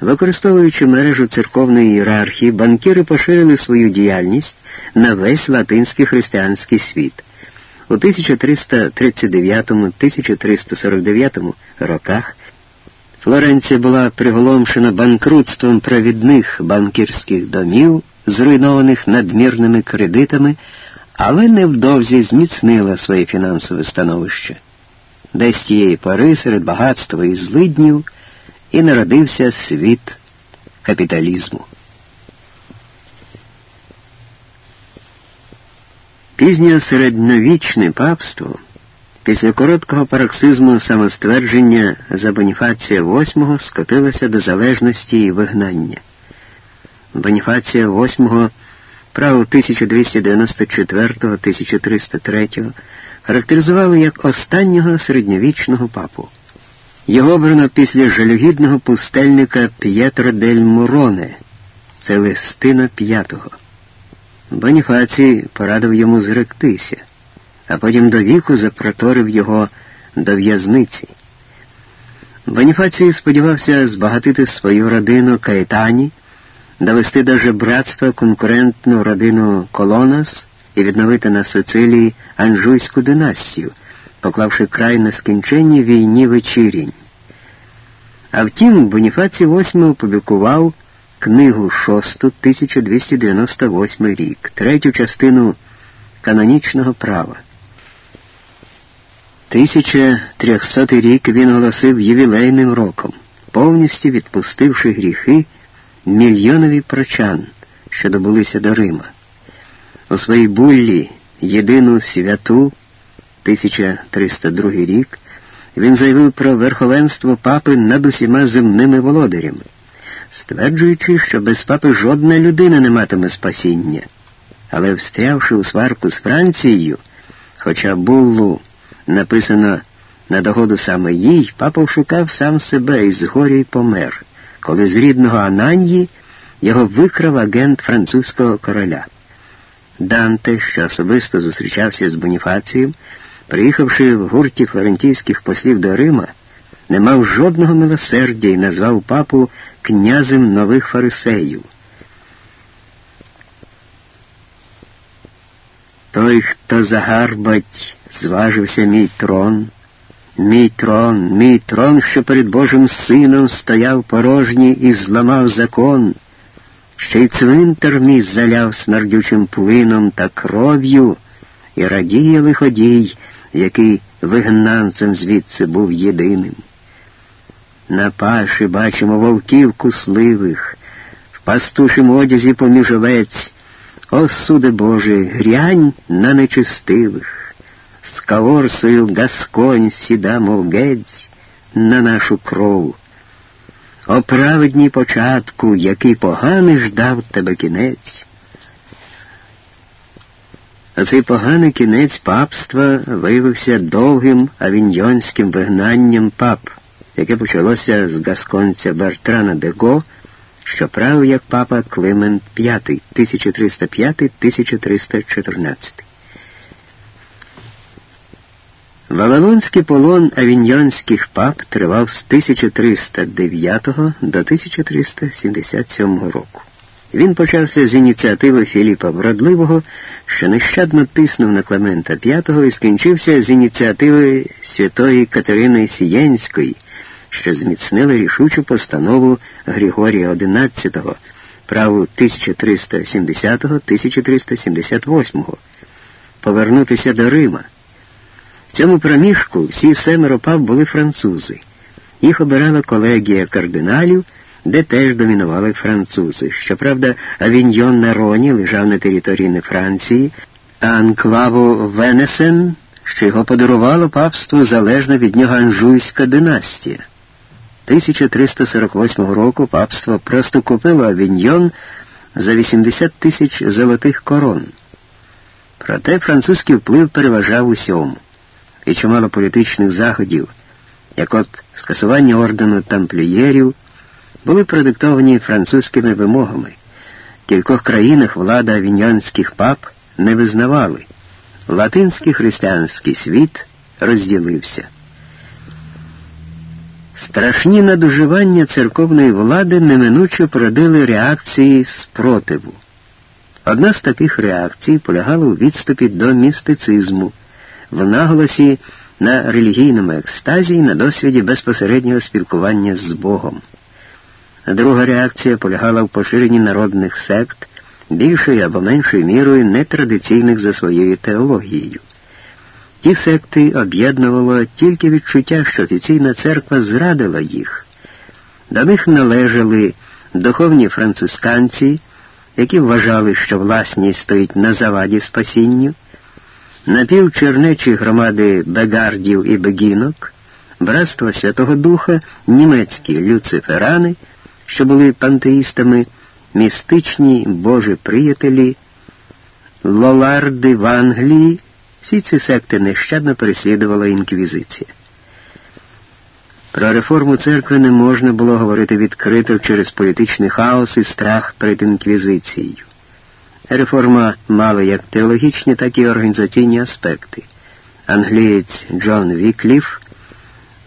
Використовуючи мережу церковної ієрархії, банкіри поширили свою діяльність на весь латинський християнський світ. У 1339-1349 роках Флоренція була приголомшена банкрутством провідних банкірських домів, зруйнованих надмірними кредитами, але невдовзі зміцнила своє фінансове становище. Десь тієї пори серед багатства і злиднів і народився світ капіталізму. Пізнє середньовічне папство після короткого пароксизму самоствердження за Боніфація VIII скотилося до залежності і вигнання. Боніфація VIII право 1294-1303 характеризували як останнього середньовічного папу. Його обрано після жалюгідного пустельника П'єтро дель Муроне, Целестина п'ятого. Боніфацій порадив йому зректися, а потім до віку запроторив його до в'язниці. Боніфацій сподівався збагатити свою родину Каетані, довести до жебратства конкурентну родину Колонас і відновити на Сицилії Анжуйську династію, поклавши край на скінченні війні вечірінь. А втім, Боніфацій VIII опублікував книгу шосту 1298 рік, третю частину канонічного права. 1300 рік він оголосив ювілейним роком, повністю відпустивши гріхи мільйонові прочан, що добулися до Рима. У своїй буллі єдину святу 1302 рік він заявив про верховенство папи над усіма земними володарями стверджуючи, що без папи жодна людина не матиме спасіння. Але встрявши у сварку з Францією, хоча буллу написано на догоду саме їй, папа шукав сам себе і згоря й помер, коли з рідного Ананьї його викрав агент французького короля. Данте, що особисто зустрічався з Боніфацієм, приїхавши в гурті флорентійських послів до Рима, не мав жодного милосердя і назвав папу князем нових фарисеїв. Той, хто загарбать, зважився мій трон, мій трон, мій трон, що перед Божим сином стояв порожній і зламав закон, ще й цвинтар мій заляв смердючим плином та кров'ю, і радіє лиходій, який вигнанцем звідси був єдиним. На паші бачимо вовків кусливих, в пастушим одязі поміж овець, О, суде Боже, грянь на нечистивих, з каорсою гасконь сіда, мов гець, на нашу кров. О праведній початку, який поганий ждав тебе кінець. А цей поганий кінець папства виявився довгим авіньйонським вигнанням пап яке почалося з гасконця Бертрана де Го, що правив як папа Климент V 1305-1314. Вавилонський полон авіньйонських пап тривав з 1309 до 1377 року. Він почався з ініціативи Філіпа Вродливого, що нещадно тиснув на Клемента V і скінчився з ініціативи святої Катерини Сієнської що зміцнили рішучу постанову Григорія XI, праву 1370-1378, повернутися до Рима. В цьому проміжку всі семеро пап були французи. Їх обирала колегія кардиналів, де теж домінували французи. Щоправда, Авіньйон на Роні лежав на території не Франції, а анклаву Венесен, що його подарувало папству залежно від нього Анжуйська династія. 1348 року папство просто купило Авіньйон за 80 тисяч золотих корон. Проте французький вплив переважав усьому, і чимало політичних заходів, як от скасування ордену тамплієрів, були продиктовані французькими вимогами. В кількох країнах влада авіньйонських пап не визнавали. Латинський християнський світ розділився. Страшні надуживання церковної влади неминуче породили реакції спротиву. Одна з таких реакцій полягала у відступі до містицизму, в наголосі на релігійному екстазі і на досвіді безпосереднього спілкування з Богом. Друга реакція полягала в поширенні народних сект, більшою або меншою мірою нетрадиційних за своєю теологією. Ті секти об'єднувало тільки відчуття, що офіційна церква зрадила їх. До них належали духовні францисканці, які вважали, що власність стоїть на заваді спасінню, напівчернечі громади бегардів і бегінок, братство Святого Духа, німецькі люциферани, що були пантеїстами, містичні Божі приятелі, лоларди в Англії. Всі ці секти нещадно переслідувала інквізиція. Про реформу церкви не можна було говорити відкрито через політичний хаос і страх перед інквізицією. Реформа мала як теологічні, так і організаційні аспекти. Англієць Джон Вікліф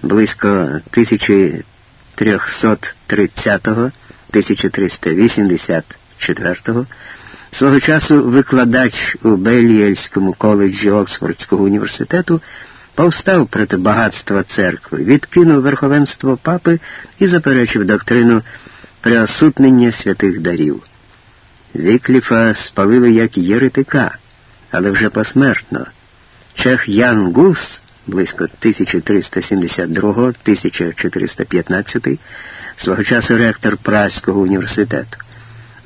близько 1330-1384 Свого часу викладач у Белієльському коледжі Оксфордського університету повстав проти багатства церкви, відкинув верховенство папи і заперечив доктрину преосутнення святих дарів. Вікліфа спалили як єретика, але вже посмертно. Чех Ян Гус, близько 1372-1415, свого часу ректор Праського університету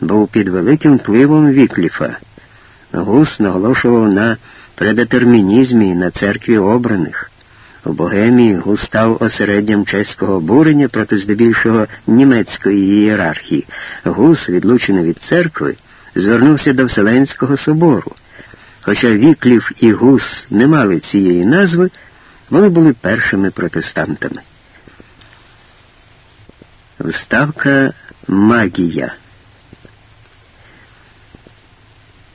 був під великим впливом Вікліфа. Гус наголошував на предетермінізмі на церкві обраних. У Богемії Гус став осередням чеського обурення проти здебільшого німецької ієрархії. Гус, відлучений від церкви, звернувся до Вселенського собору. Хоча Віклів і Гус не мали цієї назви, вони були першими протестантами. Вставка магія.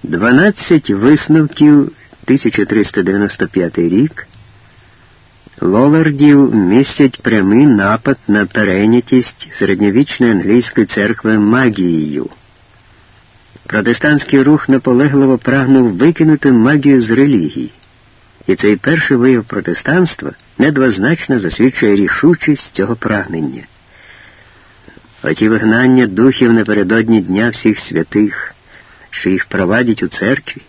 12 висновків 1395 рік Лолардів містять прямий напад на перейнятість середньовічної англійської церкви магією. Протестантський рух наполегливо прагнув викинути магію з релігії, і цей перший вияв протестанства недвозначно засвідчує рішучість цього прагнення. Оті вигнання духів напередодні Дня всіх святих що їх провадять у церкві,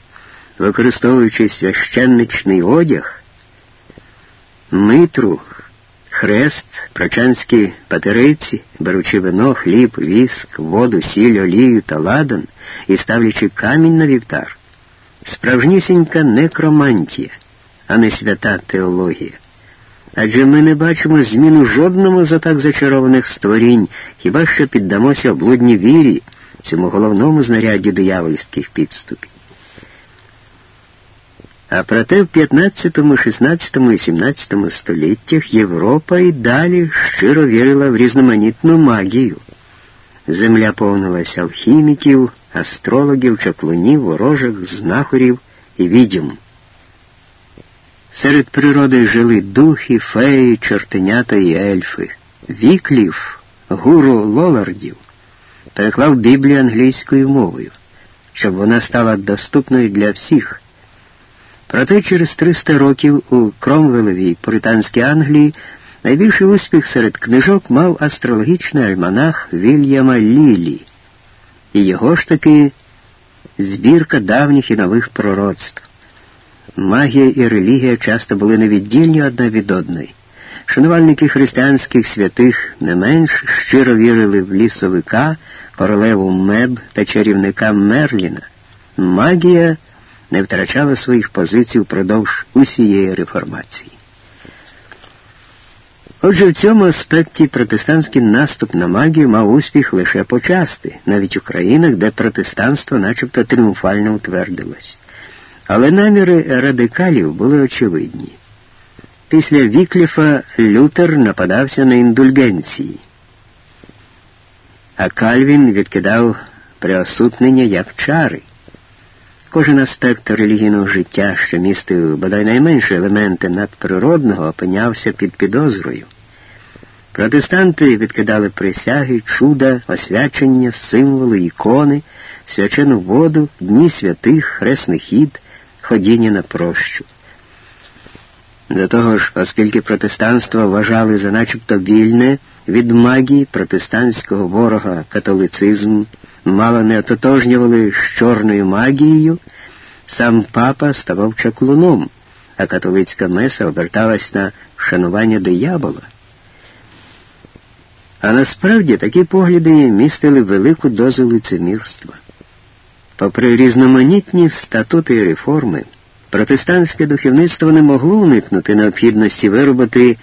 використовуючи священничний одяг, митру, хрест, прочанські патериці, беручи вино, хліб, віск, воду, сіль, олію та ладан і ставлячи камінь на вівтар, справжнісінька некромантія, а не свята теологія. Адже ми не бачимо зміну жодному з отак зачарованих створінь, хіба що піддамося облудній вірі цьому головному знаряддю диявольських підступів. А проте в 15, 16 і 17 століттях Європа і далі щиро вірила в різноманітну магію. Земля повнилася алхіміків, астрологів, чаклунів, ворожих, знахорів і відьом. Серед природи жили духи, феї, чортенята і ельфи, віклів, гуру лолардів переклав Біблію англійською мовою, щоб вона стала доступною для всіх. Проте через 300 років у Кромвелевій Пуританській Англії найбільший успіх серед книжок мав астрологічний альманах Вільяма Лілі, і його ж таки збірка давніх і нових пророцтв. Магія і релігія часто були невіддільні одна від одної. Шанувальники християнських святих не менш щиро вірили в лісовика, королеву Меб та чарівника Мерліна. Магія не втрачала своїх позицій впродовж усієї реформації. Отже, в цьому аспекті протестантський наступ на магію мав успіх лише почасти, навіть у країнах, де протестанство начебто тріумфально утвердилось. Але наміри радикалів були очевидні. Після Вікліфа Лютер нападався на індульгенції, а Кальвін відкидав преосутнення як чари. Кожен аспект релігійного життя, що містив бодай найменші елементи надприродного, опинявся під підозрою. Протестанти відкидали присяги, чуда, освячення, символи, ікони, свячену воду, дні святих, хресний хід, ходіння на прощу. До того ж, оскільки протестанство вважали за начебто вільне від магії протестантського ворога католицизм, мало не ототожнювали з чорною магією, сам папа ставав чаклуном, а католицька меса оберталась на шанування диявола. А насправді такі погляди містили велику дозу лицемірства. Попри різноманітні статути і реформи, протестантське духовництво не могло уникнути необхідності виробити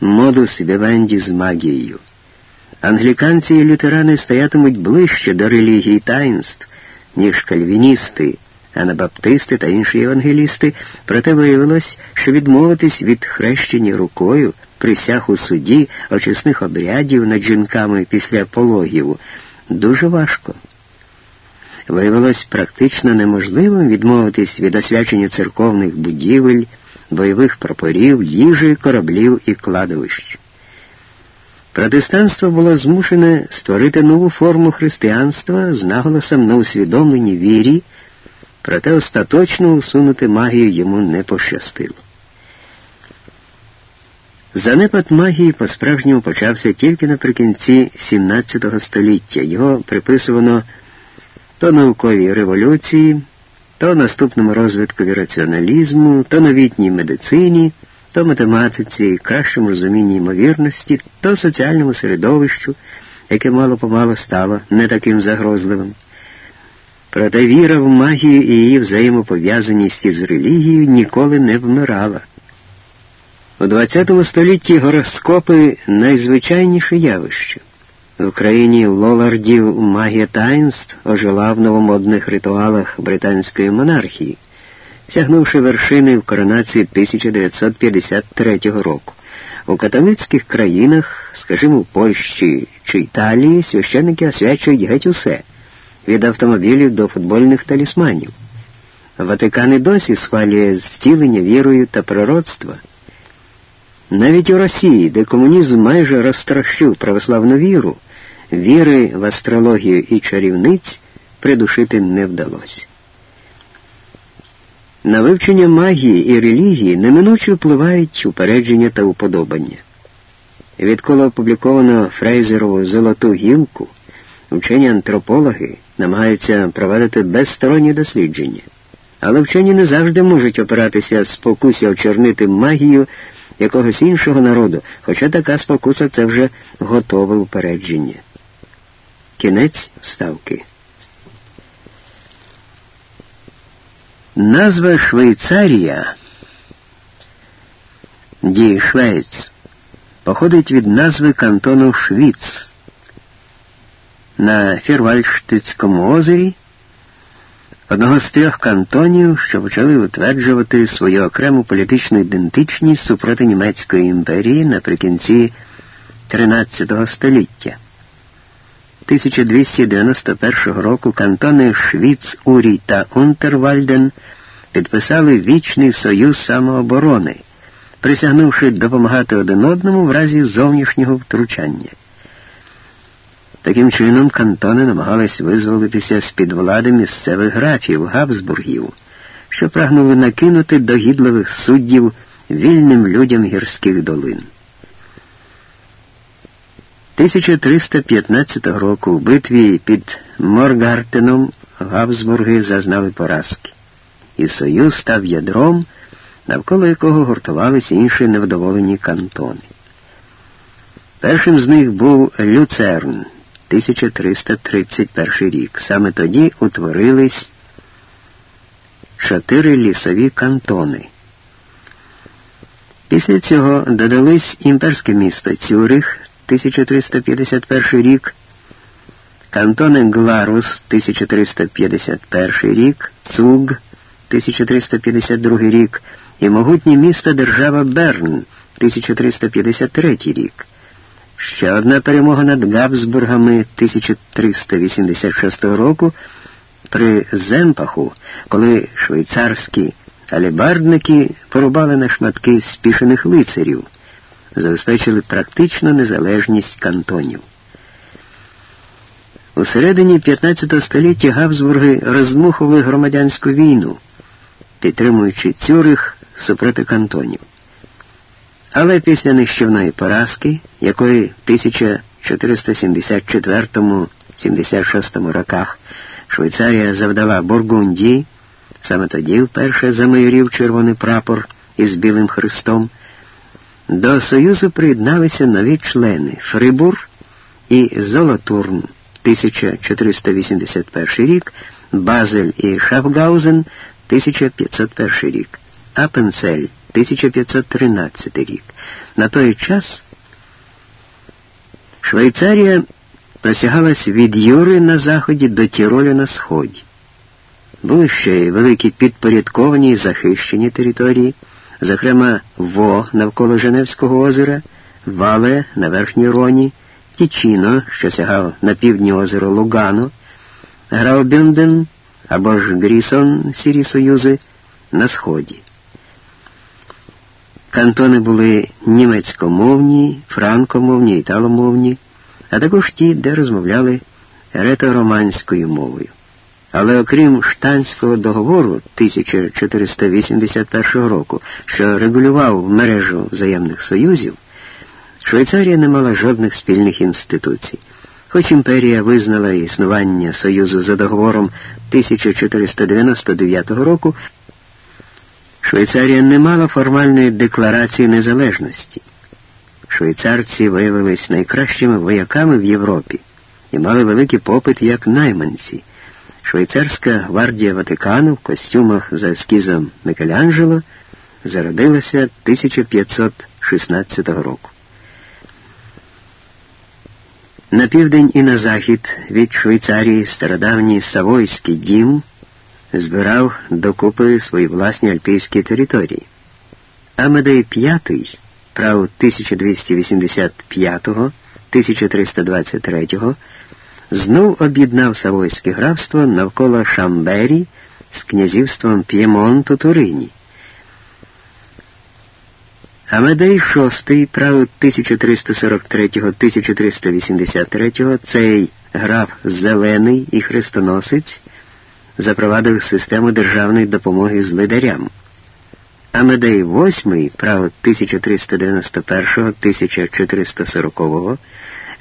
модус вівенді з магією. Англіканці і лютерани стоятимуть ближче до релігії таїнств, ніж кальвіністи, анабаптисти та інші евангелісти, проте виявилось, що відмовитись від хрещення рукою, присяг у суді, очисних обрядів над жінками після пологів дуже важко. Виявилось практично неможливим відмовитись від освячення церковних будівель, бойових прапорів, їжі, кораблів і кладовищ. Протестанство було змушене створити нову форму християнства з наголосом на усвідомленій вірі, проте остаточно усунути магію йому не пощастило. Занепад магії по-справжньому почався тільки наприкінці XVII століття. Його приписувано то науковій революції, то наступному розвиткові раціоналізму, то новітній медицині, то математиці, кращому розумінні ймовірності, то соціальному середовищу, яке мало помало стало не таким загрозливим. Проте віра в магію і її взаємопов'язаність із релігією ніколи не вмирала. У ХХ столітті гороскопи найзвичайніше явище. В країні лолардів магія таїнств ожила в новомодних ритуалах британської монархії, сягнувши вершини в коронації 1953 року. У католицьких країнах, скажімо, в Польщі чи Італії, священники освячують геть усе від автомобілів до футбольних талісманів. Ватикан і досі схвалює зцілення вірою та пророцтва. Навіть у Росії, де комунізм майже розтрощив православну віру, віри в астрологію і чарівниць придушити не вдалося. На вивчення магії і релігії неминуче впливають упередження та уподобання. Відколи опубліковано Фрейзерову Золоту гілку, вчені антропологи намагаються проводити безсторонні дослідження, але вчені не завжди можуть опиратися спокусі очорнити магію якогось іншого народу, хоча така спокуса це вже готове упередження. Кінець вставки. Назва Швейцарія Ді Швейц походить від назви кантону Швіц. На Фірвальштицькому озері одного з трьох кантонів, що почали утверджувати свою окрему політичну ідентичність супроти Німецької імперії наприкінці XIII століття. 1291 року кантони Швіц, Урій та Унтервальден підписали вічний союз самооборони, присягнувши допомагати один одному в разі зовнішнього втручання. Таким чином, кантони намагались визволитися з-під влади місцевих графів Габсбургів, що прагнули накинути догідливих суддів вільним людям гірських долин. 1315 року в битві під Моргартеном Габсбурги зазнали поразки, і Союз став ядром, навколо якого гуртувалися інші невдоволені кантони. Першим з них був Люцерн. 1331 рік. Саме тоді утворились чотири лісові кантони. Після цього додались імперське місто Цюрих 1351 рік, кантони Гларус 1351 рік, Цуг 1352 рік і могутнє місто держава Берн 1353 рік. Ще одна перемога над Габсбургами 1386 року при Земпаху, коли швейцарські алібардники порубали на шматки спішених лицарів, забезпечили практичну незалежність кантонів. У середині 15 століття Габсбурги роздмухували громадянську війну, підтримуючи Цюрих супроти кантонів. Але після нищівної поразки, якої в 1474-76 роках Швейцарія завдала Бургундії, саме тоді вперше замайорів червоний прапор із Білим Христом, до Союзу приєдналися нові члени Фрибур і Золотурн 1481 рік, Базель і Шафгаузен 1501 рік, Апенцель 1513 рік. На той час Швейцарія просягалась від Юри на заході до Тіроля на сході. Були ще й великі підпорядковані і захищені території, зокрема Во навколо Женевського озера, Вале на Верхній Роні, Тічіно, що сягав на півдні озеро Лугано, Граубюнден або ж Грісон Сірі Союзи на сході. Кантони були німецькомовні, франкомовні, італомовні, а також ті, де розмовляли ретороманською мовою. Але окрім штанського договору 1481 року, що регулював мережу взаємних союзів, Швейцарія не мала жодних спільних інституцій. Хоч імперія визнала існування Союзу за договором 1499 року, Швейцарія не мала формальної декларації незалежності. Швейцарці виявились найкращими вояками в Європі і мали великий попит як найманці. Швейцарська гвардія Ватикану в костюмах за ескізом Микеланджело зародилася 1516 року. На південь і на захід від Швейцарії стародавній Савойський дім збирав докупи свої власні альпійські території. Амедей V, прав 1285-1323, знов об'єднав Савойське графство навколо Шамбері з князівством П'ємонту Турині. Амедей VI, правив 1343-1383, цей граф Зелений і Хрестоносець запровадив систему державної допомоги злидарям. Амедей VIII, правив 1391-1440,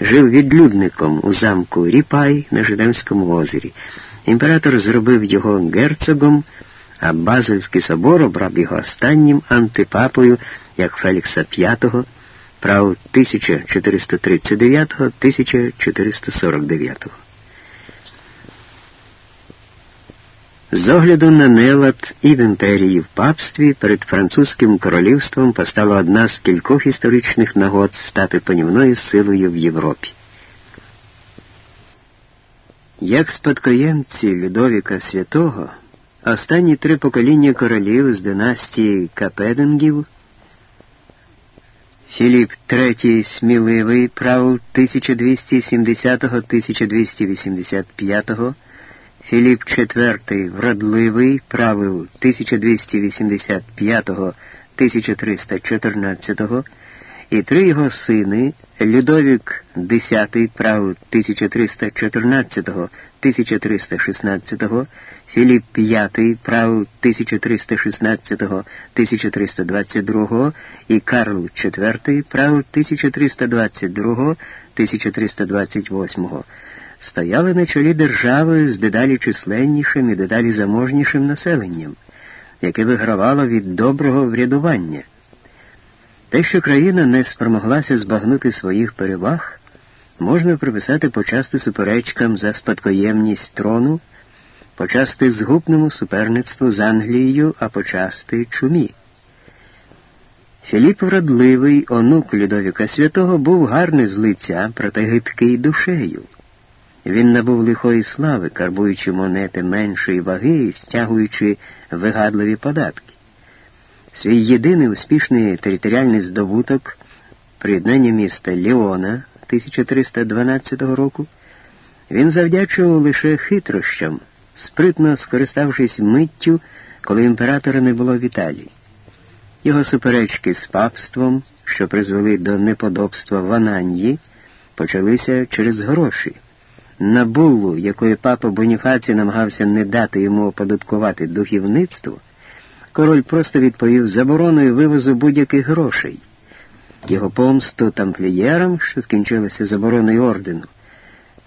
жив відлюдником у замку Ріпай на Жидемському озері. Імператор зробив його герцогом, а Базельський собор обрав його останнім антипапою як Фелікса V, прав 1439-1449. З огляду на нелад і в імперії в папстві перед французьким королівством постала одна з кількох історичних нагод стати панівною силою в Європі. Як спадкоємці Людовіка Святого, останні три покоління королів з династії Капедингів Філіп III сміливий правив 1270-1285, Філіп IV вродливий правив 1285-1314 і три його сини Людовік X правив 1314-1316, Філіп V правив 1316-1322 і Карл IV правив 1322-1328 стояли на чолі держави з дедалі численнішим і дедалі заможнішим населенням, яке вигравало від доброго врядування. Те, що країна не спромоглася збагнути своїх переваг, можна приписати почасти суперечкам за спадкоємність трону, почасти згубному суперництву з Англією, а почасти чумі. Філіп Вродливий, онук Людовіка Святого, був гарний з лиця, проте гидкий душею. Він набув лихої слави, карбуючи монети меншої ваги і стягуючи вигадливі податки. Свій єдиний успішний територіальний здобуток, приєднання міста Ліона 1312 року, він завдячував лише хитрощам, спритно скориставшись миттю, коли імператора не було в Італії. Його суперечки з папством, що призвели до неподобства в Ананії, почалися через гроші. На буллу, якої папа Боніфацій намагався не дати йому оподаткувати духівництво, король просто відповів забороною вивозу будь-яких грошей. Його помсту тамплієрам, що скінчилося забороною ордену,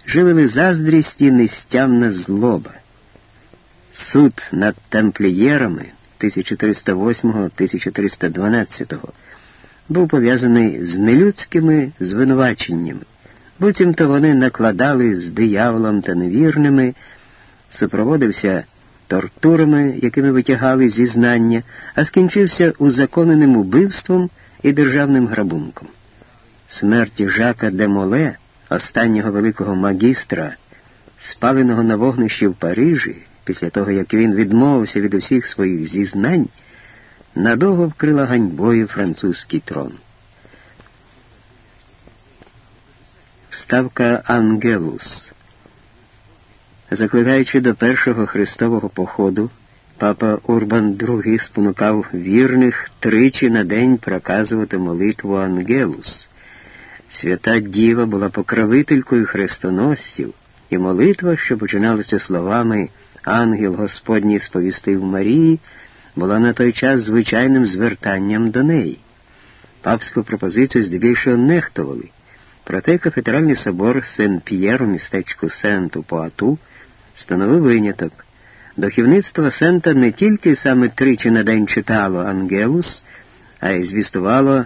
живили заздрість і нестямна злоба. Суд над тамплієрами 1308-1312 був пов'язаний з нелюдськими звинуваченнями. Буцімто вони накладали з дияволом та невірними, супроводився тортурами, якими витягали зізнання, а скінчився узаконеним убивством і державним грабунком. Смерть Жака де Моле, останнього великого магістра, спаленого на вогнищі в Парижі, після того як він відмовився від усіх своїх зізнань, надовго вкрила ганьбою французький трон. Вставка Ангелус. Закликаючи до першого Христового походу, папа Урбан II спонукав вірних тричі на день проказувати молитву Ангелус. Свята Діва була покровителькою хрестоносців, і молитва, що починалася словами Ангел Господній сповістив Марії, була на той час звичайним звертанням до неї. Папську пропозицію здебільшого нехтували. Проте кафедральний собор Сен-П'єр у містечку Сенту Поату становив виняток. Дохівництво Сента не тільки саме тричі на день читало Ангелус, а й звістувало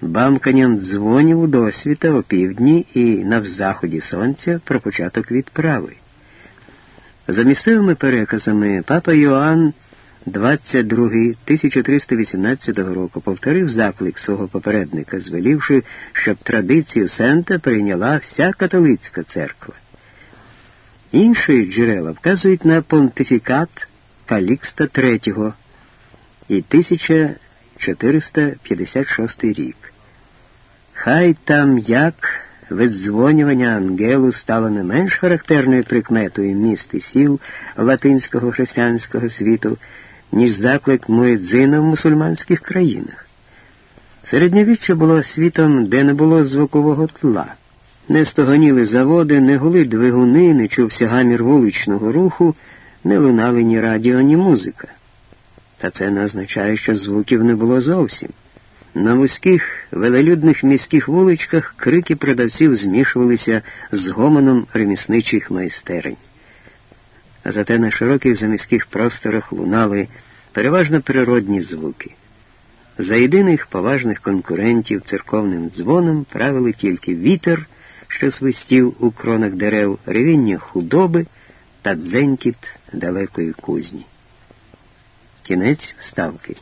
бамканням дзвонів у досвіта опівдні і навзаході сонця про початок відправи. За місцевими переказами папа Йоанн 22 1318 року повторив заклик свого попередника, звелівши, щоб традицію Сента прийняла вся католицька церква. Інші джерела вказують на понтифікат Калікста III і 1456 рік. Хай там як видзвонювання ангелу стало не менш характерною прикметою міст і сіл латинського християнського світу, ніж заклик муедзина в мусульманських країнах. Середньовіччя було світом, де не було звукового тла. Не стогоніли заводи, не гули двигуни, не чувся гамір вуличного руху, не лунали ні радіо, ні музика. Та це не означає, що звуків не було зовсім. На вузьких, велелюдних міських вуличках крики продавців змішувалися з гомоном ремісничих майстерень. А зате на широких заміських просторах лунали переважно природні звуки. За єдиних поважних конкурентів церковним дзвоном правили тільки вітер, що свистів у кронах дерев, ревіння худоби та дзенькіт далекої кузні. Кінець вставки.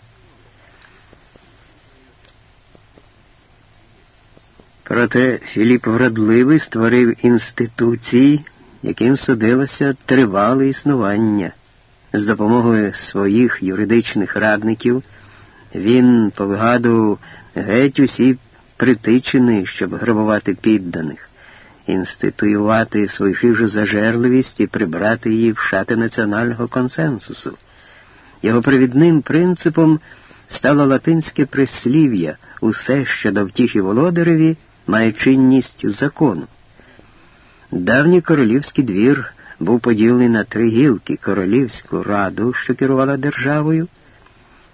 Проте Філіп Вродливий створив інституції, яким судилося тривале існування. З допомогою своїх юридичних радників він повигадував геть усі притичини, щоб грабувати підданих, інституювати свою хижу зажерливість і прибрати її в шати національного консенсусу. Його провідним принципом стало латинське прислів'я усе, що до втіхи володареві має чинність закону. Давній королівський двір був поділений на три гілки королівську раду, що керувала державою,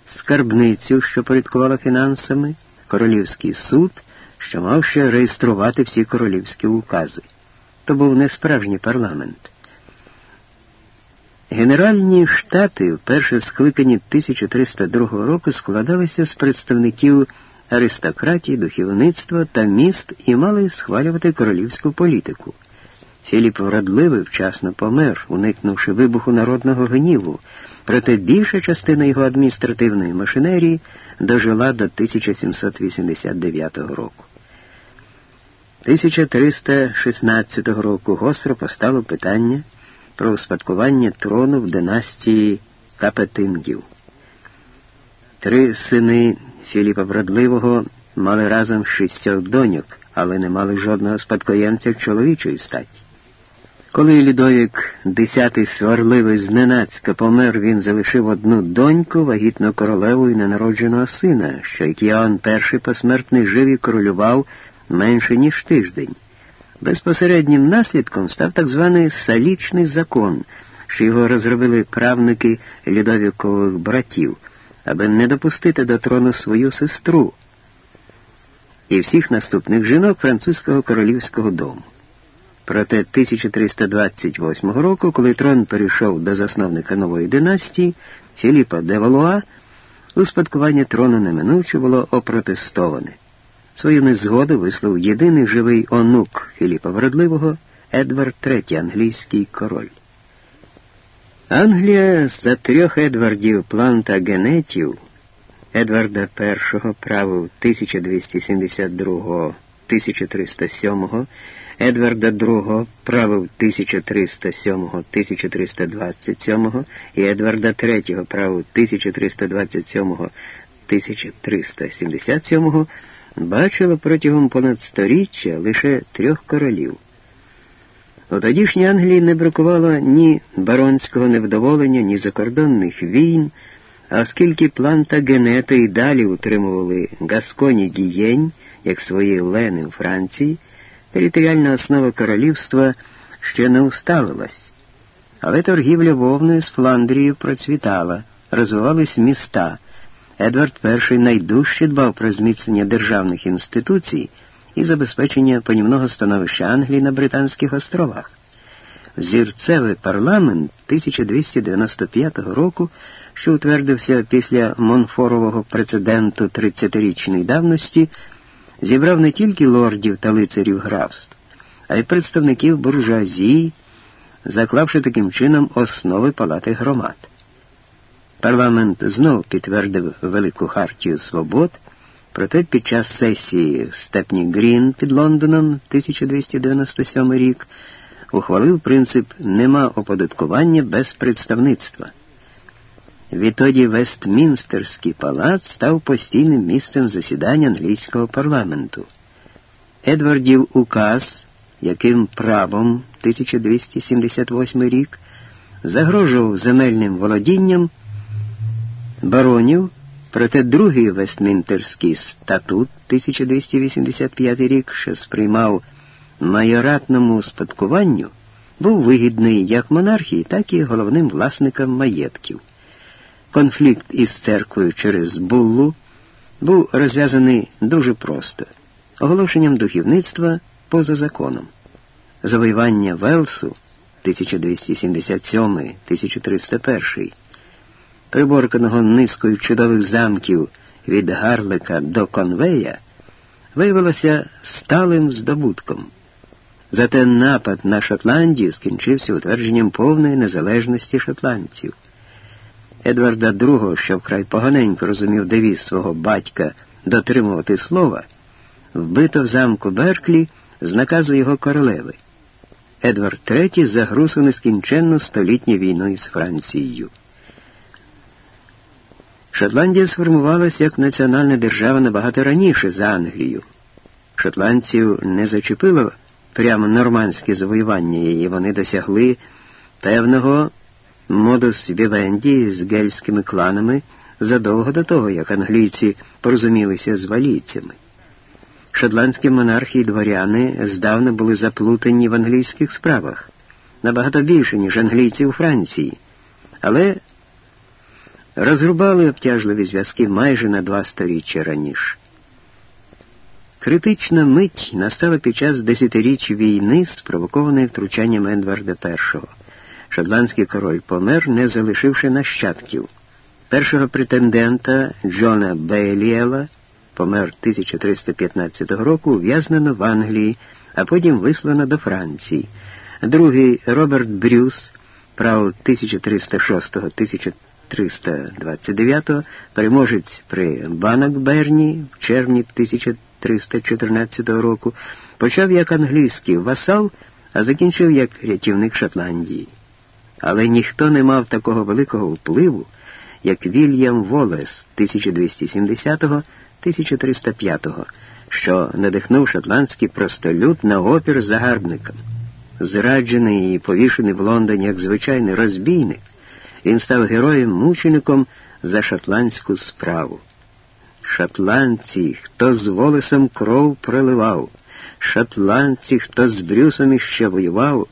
скарбницю, що порядкувала фінансами, королівський суд, що мав ще реєструвати всі королівські укази. То був не справжній парламент. Генеральні штати, вперше скликані 1302 року, складалися з представників аристократії, духовництва та міст і мали схвалювати королівську політику. Філіп Вродливий вчасно помер, уникнувши вибуху народного гніву, проте більша частина його адміністративної машинерії дожила до 1789 року. 1316 року гостро постало питання про успадкування трону в династії Капетингів. Три сини Філіпа Вродливого мали разом шістьох доньок, але не мали жодного спадкоємця чоловічої статі. Коли Людовік X сварливий зненацька помер, він залишив одну доньку, вагітну королеву і ненародженого сина, що як Іоанн І посмертний жив і королював менше, ніж тиждень. Безпосереднім наслідком став так званий салічний закон, що його розробили правники Людовікових братів, аби не допустити до трону свою сестру і всіх наступних жінок французького королівського дому. Проте 1328 року, коли трон перейшов до засновника нової династії Філіпа де Валуа, успадкування трону неминуче було опротестоване. Свою незгоду вислов єдиний живий онук Філіпа Вродливого Едвард III, англійський король. Англія за трьох Едвардів Плантагенетів Едварда І правил 1272-1307 Едварда II правив 1307-1327 і Едварда III правив 1327-1377 бачило протягом понад сторіччя лише трьох королів. У тодішній Англії не бракувало ні баронського невдоволення, ні закордонних війн, а оскільки планта Генета і далі утримували Гасконі Гієнь, як свої лени в Франції, Територіальна основа королівства ще не усталилась, але торгівля вовною з Фландрією процвітала, розвивались міста. Едвард І найдужче дбав про зміцнення державних інституцій і забезпечення понівного становища Англії на Британських островах. Зірцевий парламент 1295 року, що утвердився після Монфорового прецеденту 30-річної давності, зібрав не тільки лордів та лицарів графств, а й представників буржуазії, заклавши таким чином основи палати громад. Парламент знов підтвердив Велику Хартію Свобод, проте під час сесії в Степні Грін під Лондоном 1297 рік ухвалив принцип нема оподаткування без представництва. Відтоді Вестмінстерський палац став постійним місцем засідання англійського парламенту. Едвардів указ, яким правом 1278 рік загрожував земельним володінням баронів, проте другий Вестмінтерський статут 1285 рік, що сприймав майоратному спадкуванню, був вигідний як монархії, так і головним власникам маєтків. Конфлікт із церквою через буллу був розв'язаний дуже просто оголошенням духовництва поза законом. Завоювання Велсу 1277-1301, приборканого низкою чудових замків від Гарлика до Конвея, виявилося сталим здобутком. Зате напад на Шотландію скінчився утвердженням повної незалежності шотландців. Едварда II, що вкрай поганенько розумів девіз свого батька дотримувати слова, вбито в замку Берклі з наказу його королеви. Едвард III загруз у нескінченну столітню війну із Францією. Шотландія сформувалася як національна держава набагато раніше за Англію. Шотландців не зачепило прямо нормандське завоювання, і вони досягли певного модус вівенді з гельськими кланами задовго до того, як англійці порозумілися з валійцями. Шотландські монархи і дворяни здавна були заплутані в англійських справах, набагато більше, ніж англійці у Франції, але розрубали обтяжливі зв'язки майже на два сторіччя раніше. Критична мить настала під час десятиріч війни, спровокованої втручанням Едварда І. Шотландський король помер, не залишивши нащадків. Першого претендента Джона Бейліела помер 1315 року, ув'язнено в Англії, а потім вислано до Франції. Другий Роберт Брюс, прав 1306-1329, переможець при Банакберні в червні 1314 року, почав як англійський васал, а закінчив як рятівник Шотландії. Але ніхто не мав такого великого впливу, як Вільям Волес 1270-1305, що надихнув шотландський простолюд на опір загарбникам. зраджений і повішений в Лондоні як звичайний розбійник, він став героєм-мучеником за шотландську справу. Шотландці, хто з волосом кров проливав, шотландці, хто з Брюсом іще воював,